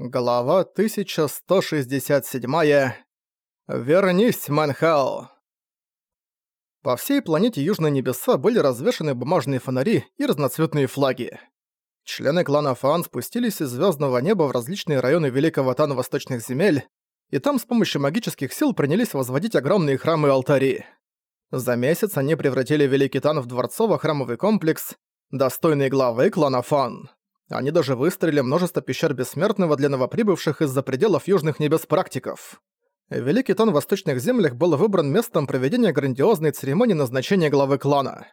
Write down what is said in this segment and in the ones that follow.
Глава 1167. Вернись, Манхао. По всей планете Южные Небеса были развешаны бумажные фонари и разноцветные флаги. Члены клана Фан спустились из звездного неба в различные районы Великого Тана Восточных Земель, и там с помощью магических сил принялись возводить огромные храмы и алтари. За месяц они превратили Великий Тан в дворцово-храмовый комплекс, достойный главы клана Фан. Они даже выстроили множество пещер Бессмертного для новоприбывших из-за пределов Южных Небес практиков. Великий Тон в Восточных Землях был выбран местом проведения грандиозной церемонии назначения главы клана.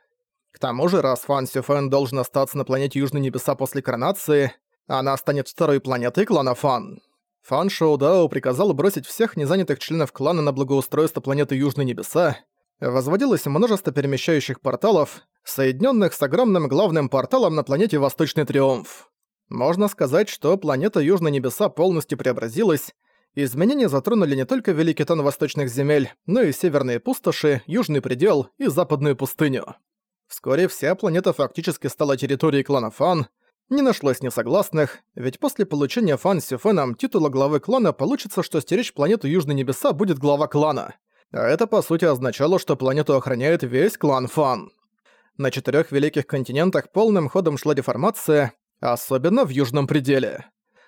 К тому же, раз Фан Сюфэн должен остаться на планете Южные Небеса после коронации, она станет второй планетой клана Фан. Фан Шоудао приказал бросить всех незанятых членов клана на благоустройство планеты Южные Небеса. Возводилось множество перемещающих порталов, соединенных с огромным главным порталом на планете Восточный Триумф. Можно сказать, что планета Южные Небеса полностью преобразилась, изменения затронули не только Великий Тон Восточных Земель, но и Северные Пустоши, Южный Предел и Западную Пустыню. Вскоре вся планета фактически стала территорией клана Фан, не нашлось несогласных, ведь после получения Фан Сюфеном титула главы клана получится, что стеречь планету Южные Небеса будет глава клана. А это по сути означало, что планету охраняет весь клан Фан. На четырех великих континентах полным ходом шла деформация, особенно в Южном пределе.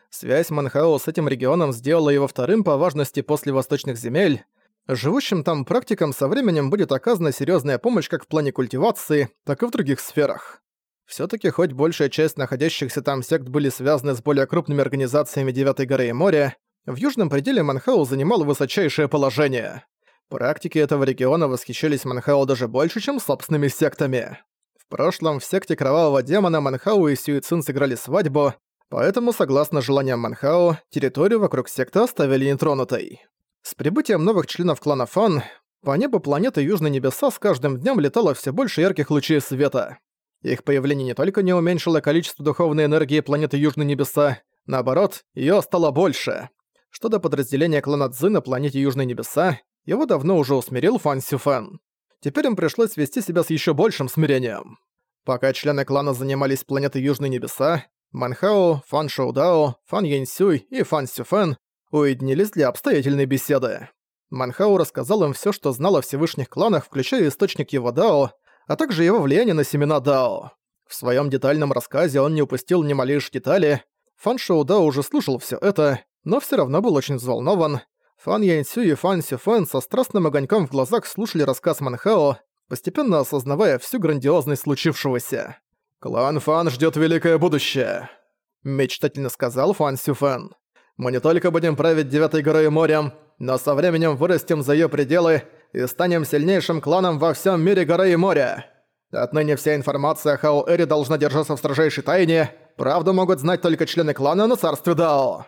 Связь Манхао с этим регионом сделала его вторым по важности после восточных земель. Живущим там практикам со временем будет оказана серьезная помощь как в плане культивации, так и в других сферах. все таки хоть большая часть находящихся там сект были связаны с более крупными организациями Девятой горы и моря, в южном пределе Манхау занимал высочайшее положение. Практики этого региона восхищались Манхао даже больше, чем собственными сектами. В прошлом в секте Кровавого Демона Манхау и Сюицин сыграли свадьбу, поэтому, согласно желаниям Манхао, территорию вокруг секты оставили нетронутой. С прибытием новых членов клана Фан, по небу планеты Южные Небеса с каждым днем летало все больше ярких лучей света. Их появление не только не уменьшило количество духовной энергии планеты Южные Небеса, наоборот, её стало больше. Что до подразделения клана Цзы на планете Южные Небеса, его давно уже усмирил Фан Сюфэн. Теперь им пришлось вести себя с еще большим смирением. Пока члены клана занимались планетой Южные Небеса, Манхао, Фан Шоудао, Фан Яньсюй и Фан Сюфэн уединились для обстоятельной беседы. Манхао рассказал им все, что знал о Всевышних кланах, включая источник его Дао, а также его влияние на семена Дао. В своем детальном рассказе он не упустил ни малейшей детали. Фан Шоудао уже слушал все это, но все равно был очень взволнован, Фан Яньсю и Фан Сюфэн со страстным огоньком в глазах слушали рассказ Манхао, постепенно осознавая всю грандиозность случившегося. «Клан Фан ждет великое будущее», — мечтательно сказал Фан Сюфэн. «Мы не только будем править Девятой горой и морем, но со временем вырастем за ее пределы и станем сильнейшим кланом во всем мире горы и моря. Отныне вся информация о Хао Эре должна держаться в строжайшей тайне, правду могут знать только члены клана на царстве Дао».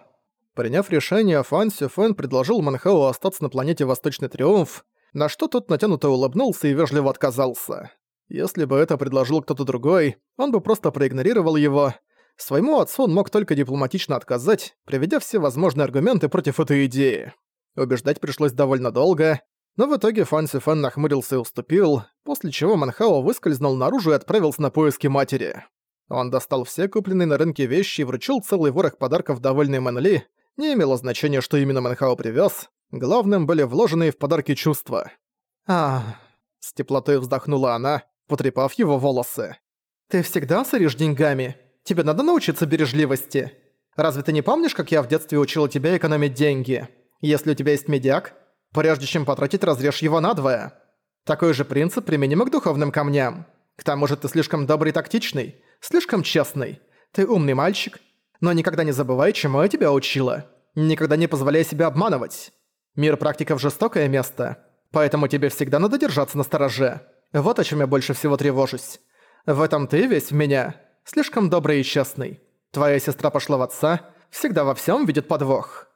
Приняв решение, Фан Сюфэн предложил Манхау остаться на планете Восточный Триумф, на что тот натянуто улыбнулся и вежливо отказался. Если бы это предложил кто-то другой, он бы просто проигнорировал его. Своему отцу он мог только дипломатично отказать, приведя все возможные аргументы против этой идеи. Убеждать пришлось довольно долго, но в итоге Фан Сюфэн нахмурился и уступил, после чего Манхао выскользнул наружу и отправился на поиски матери. Он достал все купленные на рынке вещи и вручил целый ворох подарков довольной Мэнли, не имело значения, что именно Манхао привез. Главным были вложенные в подарки чувства. а С теплотой вздохнула она, потрепав его волосы. «Ты всегда соришь деньгами? Тебе надо научиться бережливости. Разве ты не помнишь, как я в детстве учила тебя экономить деньги? Если у тебя есть медиак, прежде чем потратить, разрежь его надвое. Такой же принцип применим к духовным камням. К тому же ты слишком добрый и тактичный, слишком честный. Ты умный мальчик, но никогда не забывай, чему я тебя учила. Никогда не позволяй себя обманывать. Мир практиков – жестокое место, поэтому тебе всегда надо держаться на стороже. Вот о чем я больше всего тревожусь. В этом ты весь в меня. Слишком добрый и честный. Твоя сестра пошла в отца, всегда во всем видит подвох».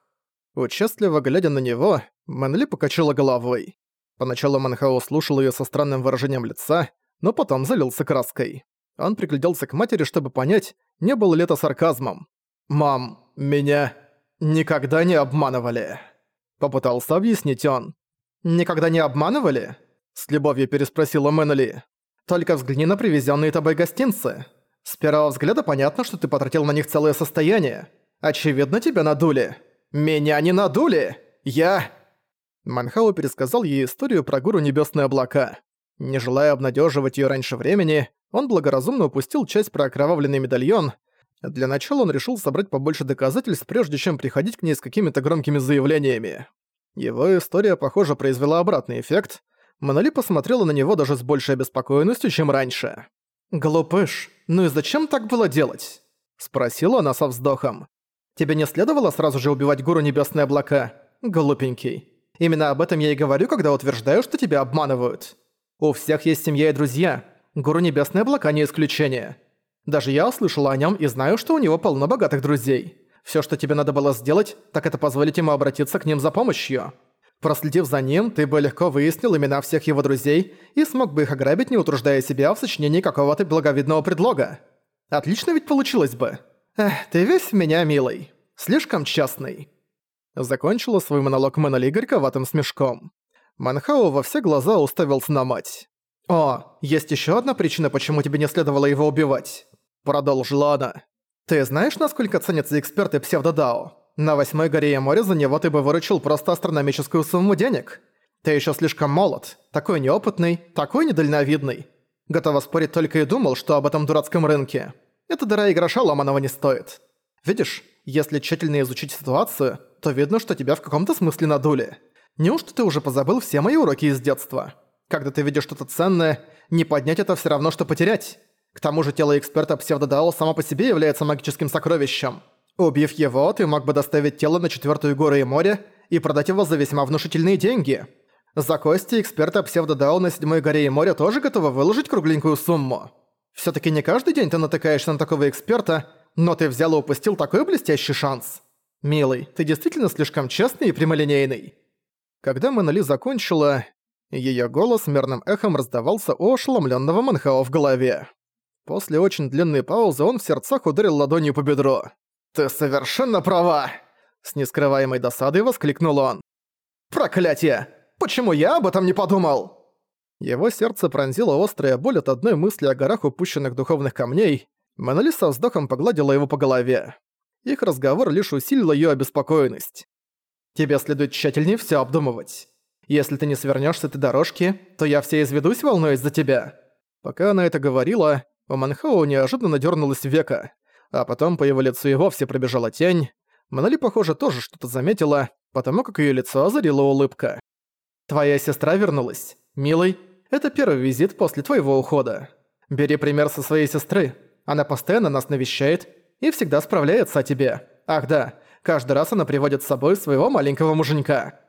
Участливо глядя на него, Мэнли покачала головой. Поначалу Манхао слушал ее со странным выражением лица, но потом залился краской. Он пригляделся к матери, чтобы понять, не было ли это сарказмом. «Мам, меня никогда не обманывали», — попытался объяснить он. «Никогда не обманывали?» — с любовью переспросила Мэннели. «Только взгляни на привезенные тобой гостинцы. С первого взгляда понятно, что ты потратил на них целое состояние. Очевидно, тебя надули. Меня не надули! Я...» Манхау пересказал ей историю про гору Небесные облака. Не желая обнадеживать ее раньше времени, он благоразумно упустил часть про окровавленный медальон. Для начала он решил собрать побольше доказательств, прежде чем приходить к ней с какими-то громкими заявлениями. Его история, похоже, произвела обратный эффект. Монали посмотрела на него даже с большей обеспокоенностью, чем раньше. «Глупыш, ну и зачем так было делать?» — спросила она со вздохом. «Тебе не следовало сразу же убивать гуру Небесные облака? Глупенький. Именно об этом я и говорю, когда утверждаю, что тебя обманывают. У всех есть семья и друзья. Гуру Небесные облака не исключение. Даже я услышала о нем и знаю, что у него полно богатых друзей. Все, что тебе надо было сделать, так это позволить ему обратиться к ним за помощью. Проследив за ним, ты бы легко выяснил имена всех его друзей и смог бы их ограбить, не утруждая себя в сочинении какого-то благовидного предлога. Отлично ведь получилось бы. Эх, ты весь меня, милый. Слишком частный. Закончила свой монолог Мэноли горьковатым смешком. Манхао во все глаза уставился на мать. «О, есть еще одна причина, почему тебе не следовало его убивать», — продолжила она. «Ты знаешь, насколько ценятся эксперты псевдодао? На восьмой горе и море за него ты бы выручил просто астрономическую сумму денег. Ты еще слишком молод, такой неопытный, такой недальновидный. Готова спорить только и думал, что об этом дурацком рынке. Эта дыра и гроша ломаного не стоит. Видишь, если тщательно изучить ситуацию, то видно, что тебя в каком-то смысле надули. Неужто ты уже позабыл все мои уроки из детства? Когда ты видишь что-то ценное, не поднять это все равно, что потерять. К тому же тело эксперта псевдодао само по себе является магическим сокровищем. Убив его, ты мог бы доставить тело на четвертую гору и море и продать его за весьма внушительные деньги. За кости эксперта псевдодао на седьмой горе и море тоже готовы выложить кругленькую сумму. все таки не каждый день ты натыкаешься на такого эксперта, но ты взял и упустил такой блестящий шанс. Милый, ты действительно слишком честный и прямолинейный. Когда Монали закончила, её голос мерным эхом раздавался у ошеломлённого Манхао в голове. После очень длинной паузы он в сердцах ударил ладонью по бедру. «Ты совершенно права!» С нескрываемой досадой воскликнул он. «Проклятие! Почему я об этом не подумал?» Его сердце пронзило острая боль от одной мысли о горах упущенных духовных камней. Монали со вздохом погладила его по голове. Их разговор лишь усилил её обеспокоенность. «Тебе следует тщательнее всё обдумывать. Если ты не свернёшь с этой дорожки, то я все изведусь, волнуясь за тебя». Пока она это говорила, у Манхау неожиданно дернулась века а потом по его лицу и вовсе пробежала тень. Монали, похоже, тоже что-то заметила, потому как её лицо озарила улыбка. «Твоя сестра вернулась. Милый, это первый визит после твоего ухода. Бери пример со своей сестры. Она постоянно нас навещает и всегда справляется о тебе. Ах да, каждый раз она приводит с собой своего маленького муженька».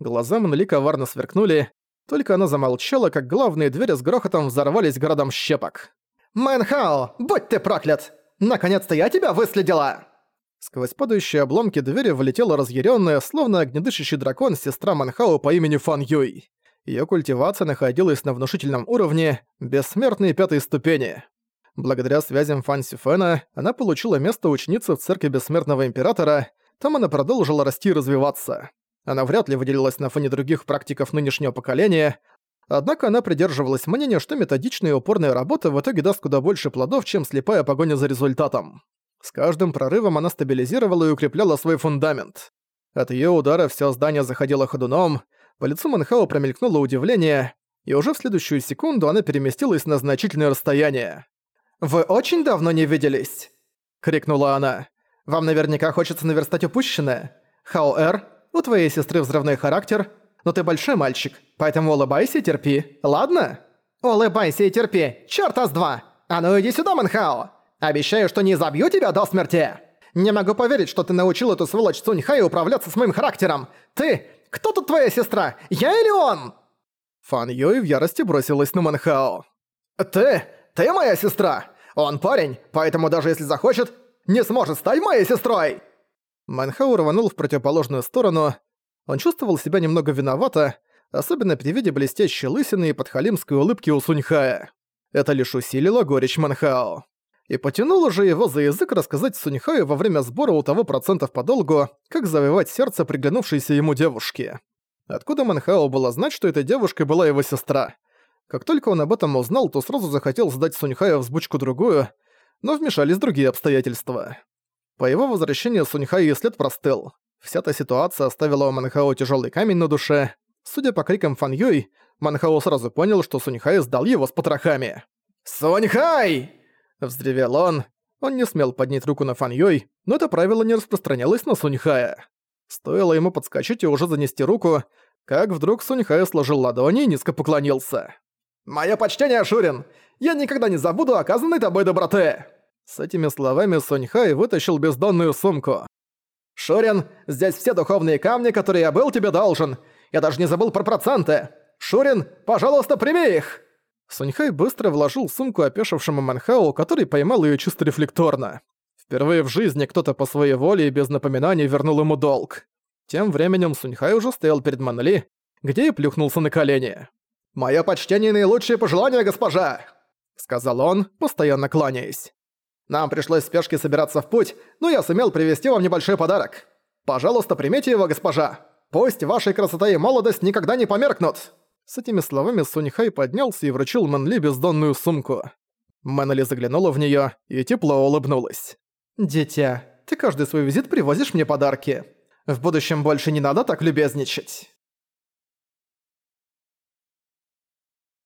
Глаза Монали коварно сверкнули, только она замолчала, как главные двери с грохотом взорвались городом щепок. «Мэнхао, будь ты проклят! Наконец-то я тебя выследила!» Сквозь падающие обломки двери влетела разъяренная, словно огнедышащий дракон, сестра Манхао по имени Фан Юй. Ее культивация находилась на внушительном уровне, бессмертной пятой ступени. Благодаря связям Фан Сюфена она получила место ученицы в церкви Бессмертного Императора, там она продолжила расти и развиваться. Она вряд ли выделилась на фоне других практиков нынешнего поколения, Однако она придерживалась мнения, что методичная и упорная работа в итоге даст куда больше плодов, чем слепая погоня за результатом. С каждым прорывом она стабилизировала и укрепляла свой фундамент. От её удара всё здание заходило ходуном, по лицу Манхао промелькнуло удивление, и уже в следующую секунду она переместилась на значительное расстояние. «Вы очень давно не виделись?» — крикнула она. «Вам наверняка хочется наверстать упущенное. Хао-Эр, у твоей сестры взрывной характер, но ты большой мальчик, поэтому улыбайся и терпи, ладно?» «Улыбайся и терпи, чёрта с два! А ну иди сюда, Манхао! Обещаю, что не забью тебя до смерти! Не могу поверить, что ты научил эту сволочь Цуньхай управляться с моим характером! Ты... Кто тут твоя сестра? Я или он?» Фан Юй в ярости бросилась на Манхао. «Ты... ты моя сестра! Он парень, поэтому даже если захочет, не сможет стать моей сестрой!» Манхао рванул в противоположную сторону, он чувствовал себя немного виновато, особенно при виде блестящей лысины и подхалимской улыбки у Суньхая. Это лишь усилило горечь Манхао. И потянуло же его за язык рассказать Суньхаю во время сбора у того процентов по долгу, как завоевать сердце приглянувшейся ему девушки. Откуда Манхао было знать, что эта девушка была его сестра? Как только он об этом узнал, то сразу захотел сдать Суньхая взбучку другую, но вмешались другие обстоятельства. По его возвращению Суньхай и след простыл. Вся эта ситуация оставила у Манхао тяжелый камень на душе. Судя по крикам Фан Юй, Манхао сразу понял, что Суньхай сдал его с потрохами. «Суньхай!» – взревел он. Он не смел поднять руку на Фан Юй, но это правило не распространялось на Суньхая. Стоило ему подскочить и уже занести руку, как вдруг Суньхай сложил ладони и низко поклонился. «Моё почтение, Шурин! Я никогда не забуду оказанной тобой доброты!» С этими словами Суньхай вытащил бездонную сумку. «Шурин, здесь все духовные камни, которые я был тебе должен. Я даже не забыл про проценты. Шурин, пожалуйста, прими их!» Суньхай быстро вложил сумку опешившему Манхау, который поймал её чисто рефлекторно. Впервые в жизни кто-то по своей воле и без напоминаний вернул ему долг. Тем временем Суньхай уже стоял перед Манли, где и плюхнулся на колени. «Моё почтение и наилучшие пожелания, госпожа!» — сказал он, постоянно кланяясь. «Нам пришлось в спешке собираться в путь, но я сумел привезти вам небольшой подарок. Пожалуйста, примите его, госпожа. Пусть вашей красота и молодость никогда не померкнут!» С этими словами Суньхай поднялся и вручил Мэнли бездонную сумку. Мэнли заглянула в неё и тепло улыбнулась. «Дитя, ты каждый свой визит привозишь мне подарки. В будущем больше не надо так любезничать».